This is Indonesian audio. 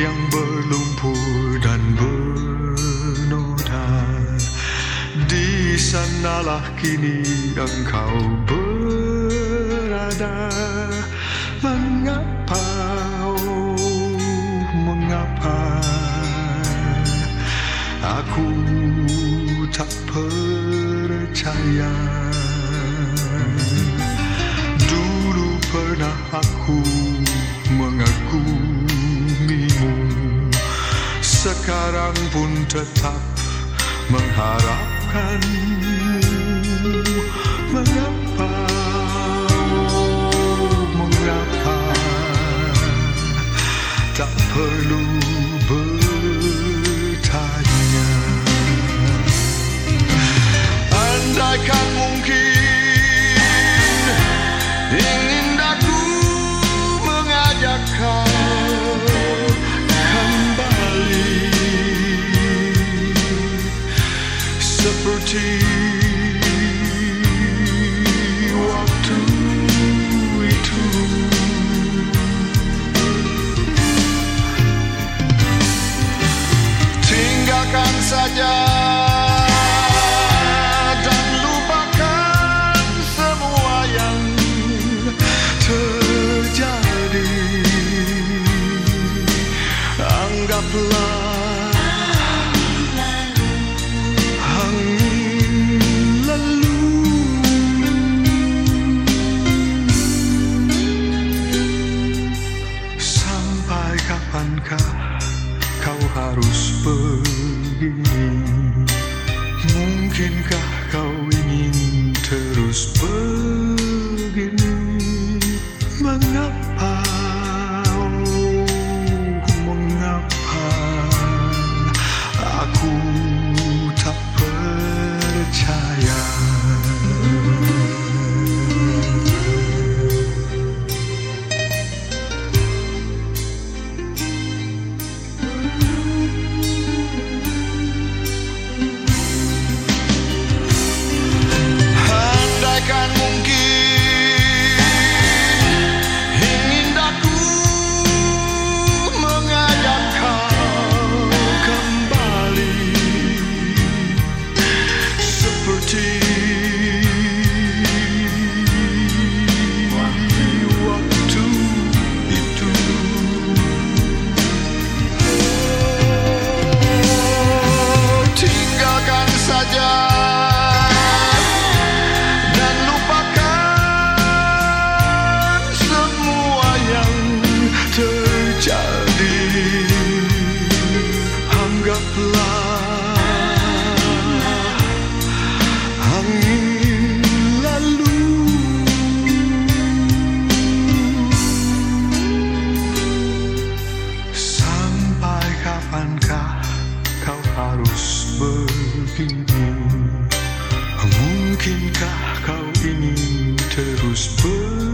yang berlumpur dan bernoda Di sanalah kini engkau berada. Mengapa, oh mengapa? Aku tak percaya. Dulu pernah aku Sekarang pun tetap mengharapkanmu Seperti waktu itu. Tinggalkan saja Mungkinkah kau ingin terus begini? Mengapa, harus begini? Mungkinkah kau ingin terus begini?